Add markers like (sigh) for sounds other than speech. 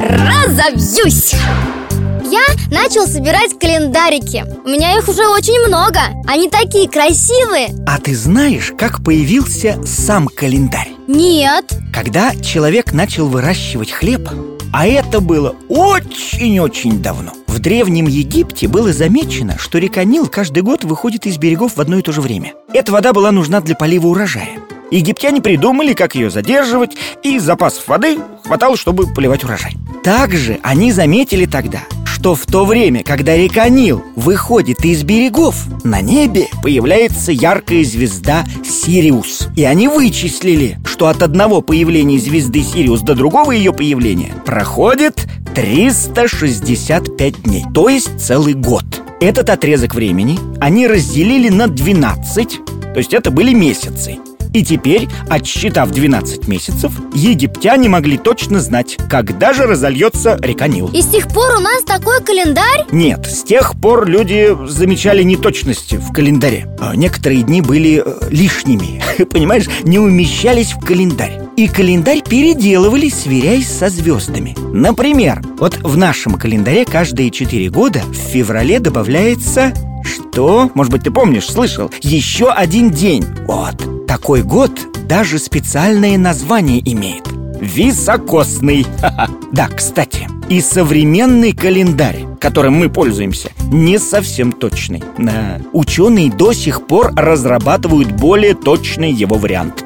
разобьюсь! Я начал собирать календарики. У меня их уже очень много. Они такие красивые. А ты знаешь, как появился сам календарь? Нет. Когда человек начал выращивать хлеб А это было очень-очень давно. В Древнем Египте было замечено, что река Нил каждый год выходит из берегов в одно и то же время. Эта вода была нужна для полива урожая Египтяне придумали, как ее задерживать, и запасов воды хватало, чтобы поливать урожай. Также они заметили тогда, что в то время, когда река Нил выходит из берегов, на небе появляется яркая звезда Сириус. И они вычислили, что от одного появления звезды Сириус до другого ее появления проходит 365 дней, то есть целый год. Этот отрезок времени они разделили на 12, то есть это были месяцы. И теперь, отсчитав 12 месяцев, египтяне могли точно знать, когда же разольется река Нил. И с тех пор у нас такой календарь? Нет, с тех пор люди замечали неточности в календаре. А некоторые дни были э, лишними, (laughs) понимаешь, не умещались в календарь. И календарь переделывали, сверяясь со звездами. Например, вот в нашем календаре каждые 4 года в феврале добавляется что? Может быть, ты помнишь, слышал? Еще один день. Вот. Такой год даже специальное название имеет. Високосный. Да, кстати, и современный календарь, которым мы пользуемся, не совсем точный. Да. Ученые до сих пор разрабатывают более точный его вариант